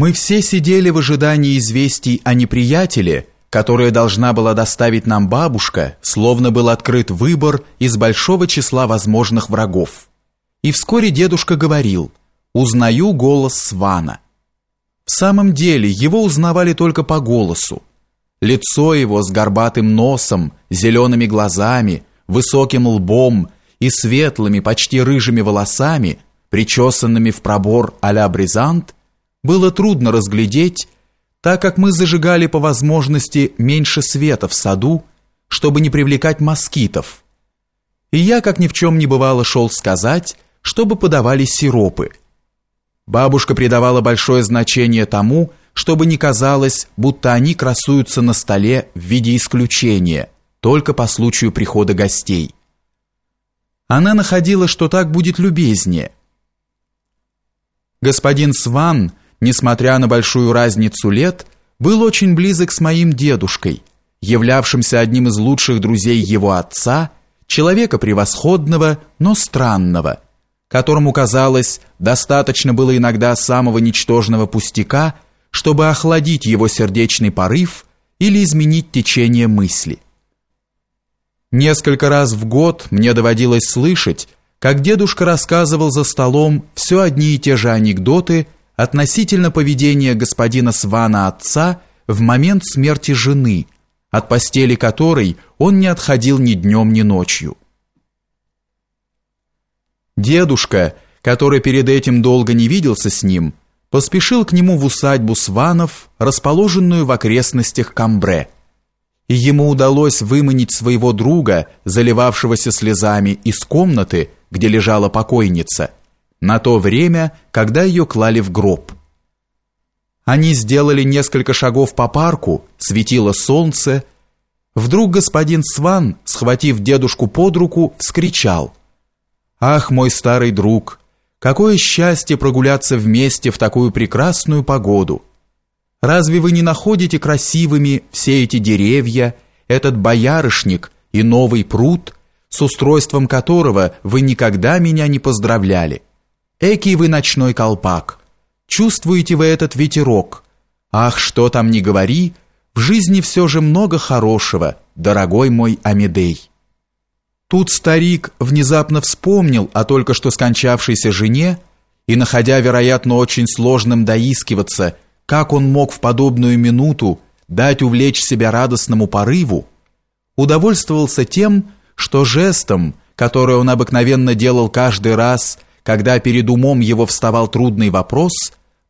Мы все сидели в ожидании известий о неприятеле, которое должна была доставить нам бабушка, словно был открыт выбор из большого числа возможных врагов. И вскоре дедушка говорил «Узнаю голос Свана». В самом деле его узнавали только по голосу. Лицо его с горбатым носом, зелеными глазами, высоким лбом и светлыми, почти рыжими волосами, причесанными в пробор а-ля бризант, было трудно разглядеть, так как мы зажигали по возможности меньше света в саду, чтобы не привлекать москитов. И я, как ни в чем не бывало, шел сказать, чтобы подавали сиропы. Бабушка придавала большое значение тому, чтобы не казалось, будто они красуются на столе в виде исключения, только по случаю прихода гостей. Она находила, что так будет любезнее. Господин Сван, несмотря на большую разницу лет, был очень близок с моим дедушкой, являвшимся одним из лучших друзей его отца, человека превосходного, но странного, которому, казалось, достаточно было иногда самого ничтожного пустяка – чтобы охладить его сердечный порыв или изменить течение мысли. Несколько раз в год мне доводилось слышать, как дедушка рассказывал за столом все одни и те же анекдоты относительно поведения господина Свана отца в момент смерти жены, от постели которой он не отходил ни днем, ни ночью. Дедушка, который перед этим долго не виделся с ним, поспешил к нему в усадьбу Сванов, расположенную в окрестностях Камбре. И ему удалось выманить своего друга, заливавшегося слезами, из комнаты, где лежала покойница, на то время, когда ее клали в гроб. Они сделали несколько шагов по парку, светило солнце. Вдруг господин Сван, схватив дедушку под руку, вскричал: "Ах, мой старый друг, Какое счастье прогуляться вместе в такую прекрасную погоду! Разве вы не находите красивыми все эти деревья, этот боярышник и новый пруд, с устройством которого вы никогда меня не поздравляли? Экий вы ночной колпак! Чувствуете вы этот ветерок? Ах, что там ни говори, в жизни все же много хорошего, дорогой мой Амедей!» Тут старик внезапно вспомнил о только что скончавшейся жене и, находя, вероятно, очень сложным доискиваться, как он мог в подобную минуту дать увлечь себя радостному порыву, удовольствовался тем, что жестом, который он обыкновенно делал каждый раз, когда перед умом его вставал трудный вопрос,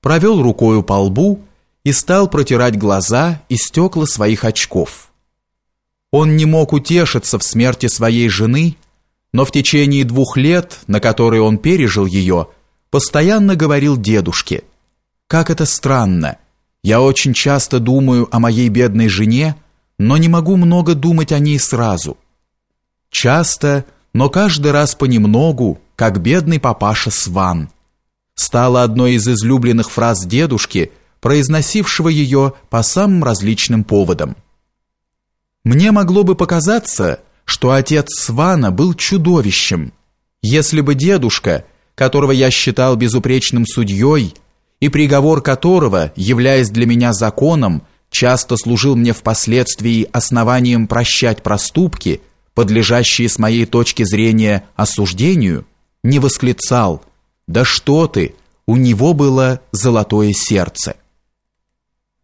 провел рукою по лбу и стал протирать глаза и стекла своих очков. Он не мог утешиться в смерти своей жены, но в течение двух лет, на которые он пережил ее, постоянно говорил дедушке, «Как это странно! Я очень часто думаю о моей бедной жене, но не могу много думать о ней сразу. Часто, но каждый раз понемногу, как бедный папаша Сван». Стала одной из излюбленных фраз дедушки, произносившего ее по самым различным поводам. Мне могло бы показаться, что отец Свана был чудовищем, если бы дедушка, которого я считал безупречным судьей, и приговор которого, являясь для меня законом, часто служил мне впоследствии основанием прощать проступки, подлежащие с моей точки зрения осуждению, не восклицал «Да что ты, у него было золотое сердце».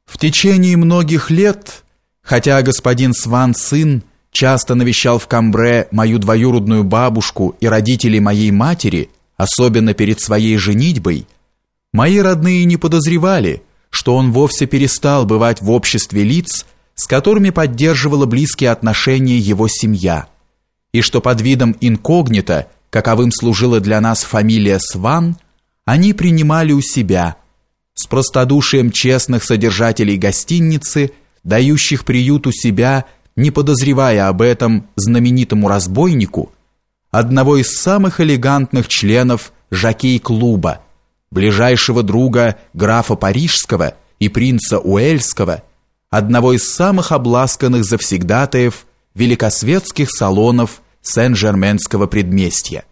В течение многих лет Хотя господин Сван сын часто навещал в Камбре мою двоюродную бабушку и родителей моей матери, особенно перед своей женитьбой, мои родные не подозревали, что он вовсе перестал бывать в обществе лиц, с которыми поддерживала близкие отношения его семья, и что под видом инкогнито, каковым служила для нас фамилия Сван, они принимали у себя с простодушием честных содержателей гостиницы – дающих приют у себя, не подозревая об этом знаменитому разбойнику, одного из самых элегантных членов жокей-клуба, ближайшего друга графа Парижского и принца Уэльского, одного из самых обласканных завсегдатаев великосветских салонов Сен-Жерменского предместья.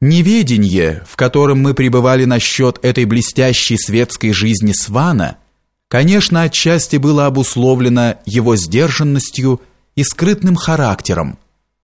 Неведение, в котором мы пребывали насчет этой блестящей светской жизни Свана, конечно, отчасти было обусловлено его сдержанностью и скрытным характером,